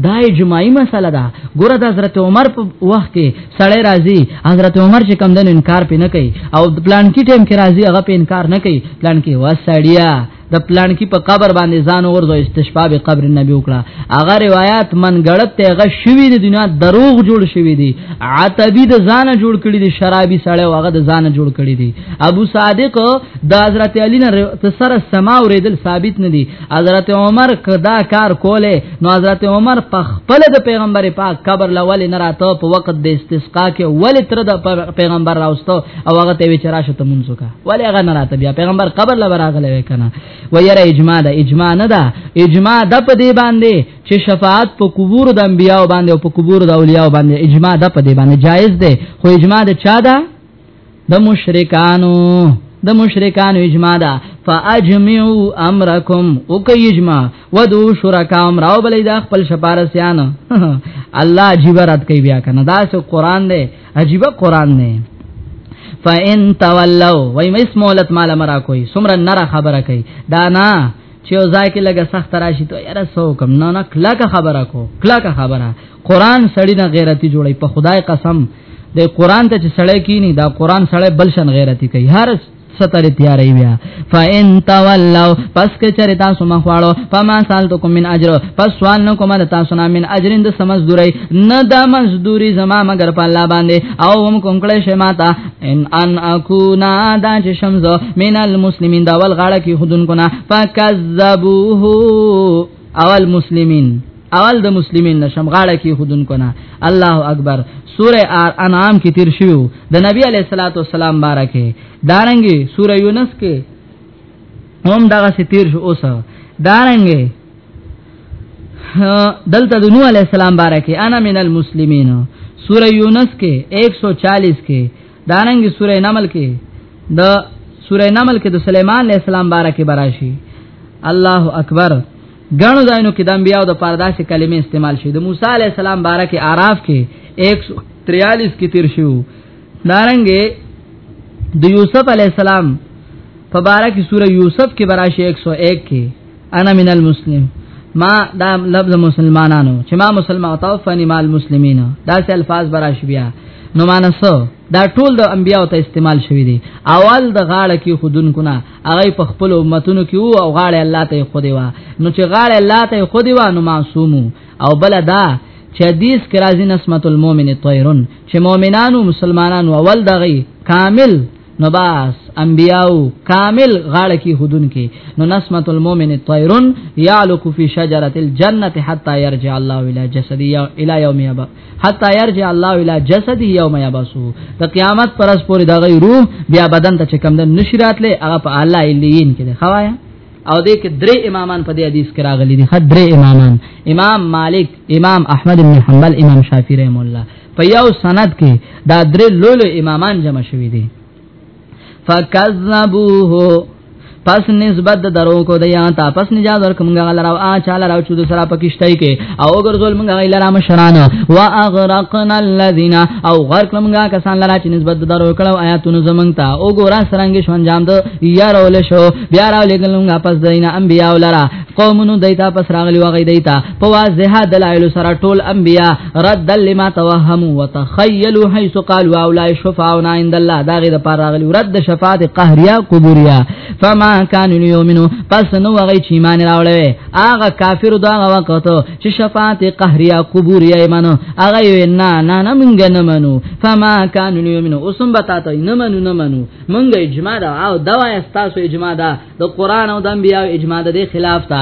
دا اجماعي مسله ده ګوره د حضرت عمر په وخت کې سړی راضي حضرت عمر چې کم دن انکار پې نه کوي او پلان کې ټیم کې راضي هغه په انکار نه کوي پلان کې وسړیا د پلان کې په قبر باندې ځان ورځو استشفاء به قبر نبی وکړه هغه روایت من غلط ته غ شوی د دنیا دروغ جوړ شوی دی عتبی د ځان جوړ کړی دی شرابي سړی هغه د ځان جوړ کړی دی ابو صادق د حضرت علی نه سره سما اوریدل ثابت نه دي حضرت عمر کدا کار کوله نو حضرت عمر په خپل د پیغمبر پاک قبر لول نه راته په وخت د استسقا کې ول تر د پیغمبر راوستو او هغه ته وچ راشه ته مونږه کا ول هغه نه راته بیا پیغمبر قبر لا راغله وکنه و یره اجماع ده اجماع نه ده اجماع د په دی باندې چې شفاعت په قبور د انبیاو باندې او په قبور د اولیاء باندې اجماع د په دی باندې جایز ده خو اجماع د چا ده د مشرکانو د مشرکان اجماع ده فاجمعوا امرکم او که اجماع ودو شرکاهم راو بلې دا خپل شپارسیان الله عجیب رات کوي بیا کنه دا څو قران دی عجیب قران دی فان تولوا وای مس مولت مال مرا کوي سمره نره خبره کوي دا نه چې ځای کې لګه سخت راشي ته یاره سو کم نه نه کلاکه خبره کو کلاکه خبره قران سړی نه غیرتی جوړي په خدای قسم د قران ته چې سړی کینی دا قران سړی بل شان غیرتی کوي هر ستر تیارې بیا فإن تولوا پس کې چر تاسو مخواړو فما سالتکم من اجر پس سوال نو کوم تاسو نه من اجرین د سمزدوري نه د مزدوري زما مگر په الله باندې او هم کوم کله شماتا ان ان اكونا دا چې شمزو من المسلمین دا ول غاړه کې خودن کنا فکذبوه اول مسلمین اول د مسلمین نشم غاړه کې خودن کنا الله اکبر سوره ار انعام کې تیر شو د نبی علی صلوات و سلام بارکه دارنګي سوره یونس کې هم دغه ستیر شو اوس دارنګي دلته د نوح علی السلام بارکه انا من المسلمین سوره یونس کې 140 کې داننګ سورې نمل کې د سورې نمل کې د سليمان عليه السلام بارکه براشي الله اکبر غنو ځایونو کې د انبیاء د پرداسي کلمې استعمال شي د موسی عليه السلام بارکه আরাف کې 143 کې تیر شو دارنګ د یوسف علی السلام په بارا کې سوره یوسف کې براشي 101 کې انا من المسلم ما دا لفظ مسلمانانو چې ما مسلمان او فنی مال مسلمین دا سه الفاظ براش بیا نو مانسو دا ټول د انبیانو ته استعمال شوی دی اول د غاړه کې خودن کنا هغه په خپل امتونو کې او غاړه الله ته خو دی وا نو چې غاړه الله ته خو دی وا نو معصوم او بل دا چې حدیث کې راځي نسمت المؤمن طیرن چې مؤمنانو مسلمانانو اول دغه کامل نو باس انبیاو کامل غاړه کی خودن کی نو نسمت المؤمن طیرن یعلق فی شجره الجنه حتا یرجع الله الی جسدی الی یوم یبا حتا یرجع الله الی جسدی یوم یبسو د قیامت پرس پوری د غی روح بیا بدن ته چکم د نشرات له هغه په اعلی الین کې خوایا او دې کې درې امامان په دې حدیث کې راغلي دي خد درې امامان امام مالک امام احمد بن حنبل امام شافعی رحم الله په یو سند کې دا درې لولو امامان جمع شوي دي فکذبوه پس نسبت د درو کو دیا تا پس نجات ورکمږه لرا او اچا لرا چې د سرا پکشتای کې او ګرځول مونږه لرا مشران وا اغرقنا الذين او غرق مونږه کسان لرا چې نسبت د درو کړه آیاتونو زمنګ تا او ګورا سرنګ شو انجام د یار ول شو بیا را لګلونګه پس دینه انبیا ولرا قومونو دیتا پس راغلی وغی دیتا په واضح دلایل سره ټول انبیا رد لما توهموا وتخيلوا حيث قالوا اولئ شفاعنا عند الله داغه د پاره غلی رد شفاعت قهریا قبوریا فما كان يؤمنو پس نو غی چې ایمان راولې هغه کافر دا وخت چې شفاعت قهریا قبوریا ایمان هغه نه نه نه مونږ نه منو فما كان يؤمنو اوسم بتاته نه منو نه منو مونږ اجماع دا او دا استاسو اجماع دا د قران او د انبیا اجماع د خلاف تا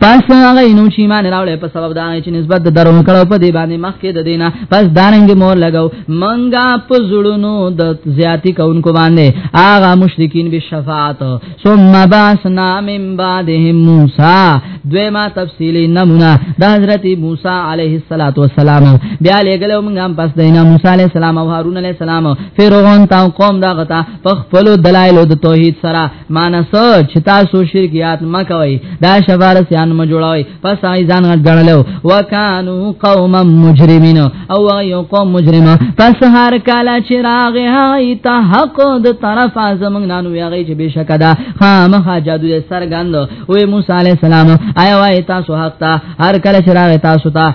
پس هغه نو چې ایمان راوړې په سبب دا چې نسبت د درو کړه په دې باندې مخ کې د دینه پس دارنګ مور لګاو منګه په زړونو د زیاتی کونکو باندې هغه مشرکین به شفاعت ثم باسنا من بعدهم موسی دویما تفصیلی نمونه د حضرت موسی علیه الصلاۃ والسلام بیا لګلو منګه پس دینه موسی علیه السلام او هارون علیه السلام فرعون تا قوم دا غتا په خپل دلایل د توحید سره معنی سو چې تاسو شرکیات مکوي دا شفارسیان م جوړوي پس هغه ځان غړلو وکانو قوم مجرمین او یو قوم مجرم پس هر کله چې راغه هاي ته حق د طرف اعظم نن ویږي چې بشک دا خامخا جادو سرګند وې موسی عليه السلام آیا وای تاسو حق ته هر کله چې راغه تاسو ته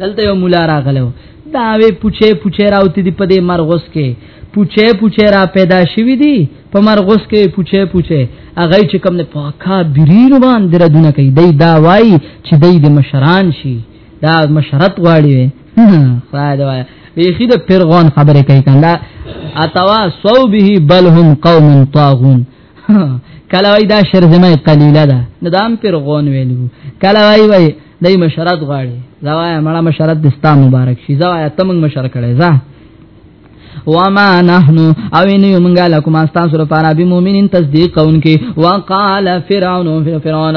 دلته یو مولا راغلو دا وی پوچه پوچه راوتی دی په دې مرغوس کې پوچه پوچه را پیدا شوی دی په مرغوس کې پوچه پوچه هغه چې کوم نه پاکا برینو باندې ردونه کوي دی دا وای چې دی د مشران شي دا مشرت غواړي خدای دا بیخی د پیرغون خبره کوي کنده اتوا سو به بل هم قوم طاغون کله وای دا شرزمه قلیله ده نه دام پر غون ویلو کله وای وای دای مشرات غواړي زوایا مړه مشرات دستا مبارک شي زوایا تم مشر کړي زه وما نحنو او نه یو مونږه لکم استاسو لپاره به مؤمنین تصدیق کونکي وقال فرعون فرعون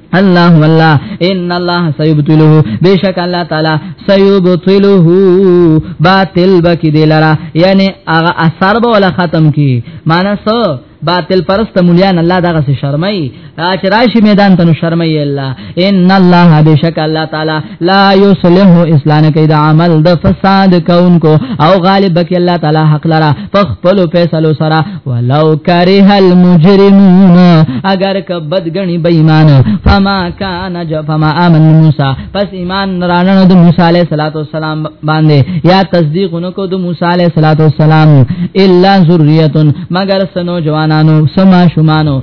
الله والله ان الله سيبطله بشك الله تعالی سيبطله باطل بکی دلرا یعنی هغه اثر به ولا ختم کی معنی سو باطل پرست مليان الله دغه سي شرمای چې راشي میدان ته شرمای الله ان الله بشک الله تعالی لا يصلح اسلام کید عمل د فساد کونکو او غالب بک الله تعالی حق لرا پخپل فیصلو سره ولو کره المجرمون اگر که بدګنی بې ایمان فما کان جفما امن موسی پس ایمان رانه د موسی علیه الصلاۃ والسلام باندې یا تصدیق نکو د موسی علیه الصلاۃ والسلام الا ذریه مگر سنو جوانانو سما شمانو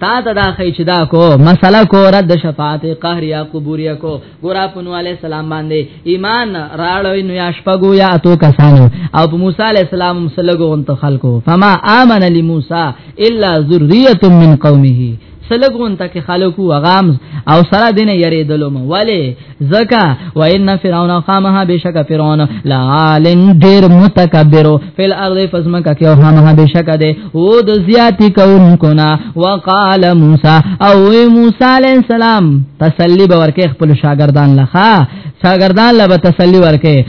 تا ته دا خی چې دا کو مسله کو رد شفاعت قهر یا قبوریا کو ګورا پنو علی السلام باندې ایمان راړوي نو یا شپګو یا تو کسانو او په موسی علی السلام مسلګو انت خلقو فما امن لموسی الا ذریه من قومه سلګون تک خلقو وغام او سره دین یریدلو مو ولی زکا و ان فرعون خامها بشک فرعون لعالن دیر متکبر فی الارض فزمک کیو خامها بشک دے او د زیاتی کون کنا وقال موسی او موسی علیہ السلام تسلی ورکه خپل شاگردان لخوا شاگردان له تسلی ورکه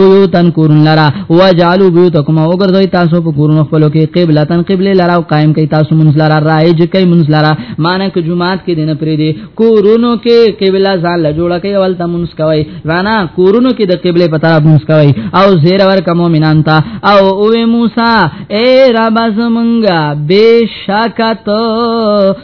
بيوتن کورن لرا واجعلوا بيوتكم وغرزوي تاسو په کورن خپلو کې قبلتن قبله لرا او قائم کوي تاسو منځ لرا رایج کوي منځ لرا معنی ک جمعات کې دینه پرې دي کورونو کې قبله ځان له جوړه کوي ول ته منځ کوي وانا کورونو کې د قبله په طرف منځ کوي او زیر ور کوم مؤمنان ته او او موسی اے رب زمونږه بشکته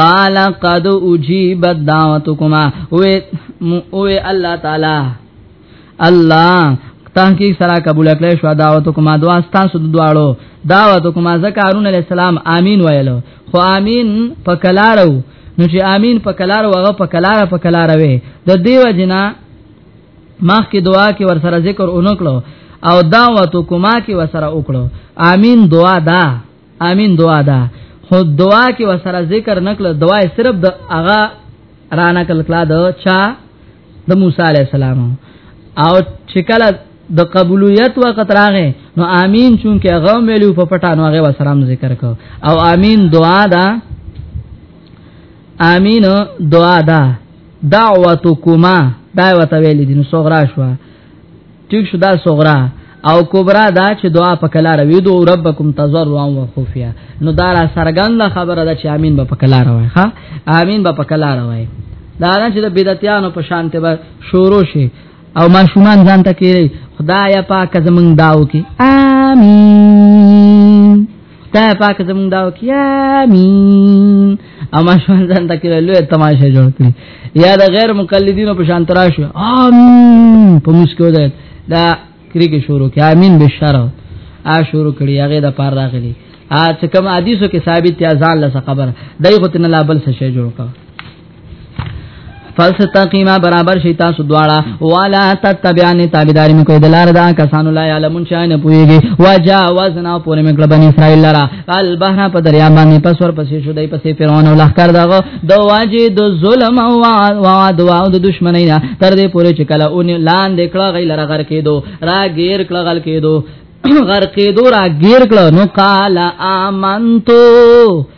قال قد اجيبت دعوتكما او او الله تعالی الله تحقیق سره قبول کړی شو دعوت کومه دعا تاسو دواړو دعوت کومه ځکه هارون علی السلام امین ویلو خو امین په کلارو نو چې امین په کلارو هغه په کلار په کلار وي د دیو جنا مخ کې دعا کې ور سره ذکر اونکلو او دعوت کومه کې ور سره وکړو امین دعا ده امين دعا ده خو دعا کې وسره ذکر نکړه دعا صرف د اغا رانه کل کلا د چا د موسی عليه السلام او چې کله د قبولیت وخت راغې نو امين چونکه هغه ویلو په پټانو هغه وسره ذکر کو او امين دعا ده امين دعا ده دعوتکما دا وته ویل دي نو صغرا شو ټیک شو دا صغرا او کبرا دا چې دعا په کلا روي دو ربکم تزرعا وخفیا نو دا را سرګند خبره ده چې امين به په کلا روي ها امين به په کلا روي دا نه چې د بدعتانو په شان ته به شورو شي او ما شومان ځان ته کېږي خدای پاک زمنګ داو کې امين خدای پاک زمونږ دا وکي امين اما شوان ځان تکي لوی تماشه جوړ کړی یا د غیر مقلدینو په شان تراش امين په مسکو ده دا کریګه شروع کې امين بشاره آ شروع کړی هغه د پار راغلی ا چې کوم حدیثو کې ثابت یا ځان لسه خبر دای خو تن لا بل څه شی جوړ کړ فاستقیما برابر شي تاسو دواړه والا تتبعان تابعداري مکو دلار دا کسانو لا علمون شاین پويږي وجاوزنا پورې مکړه بنی اسرائیل لرا البحر په دریا باندې پس ور پسې شو دای پسې فرعون او لخر دغه دواجه د ظلم او وعد او د دشمنی نه تر دې پورې چې کله اون لاندې کړه غي لره غر کېدو را غیر کړه غل کېدو غر کېدو را غیر کړه نو قال امنتو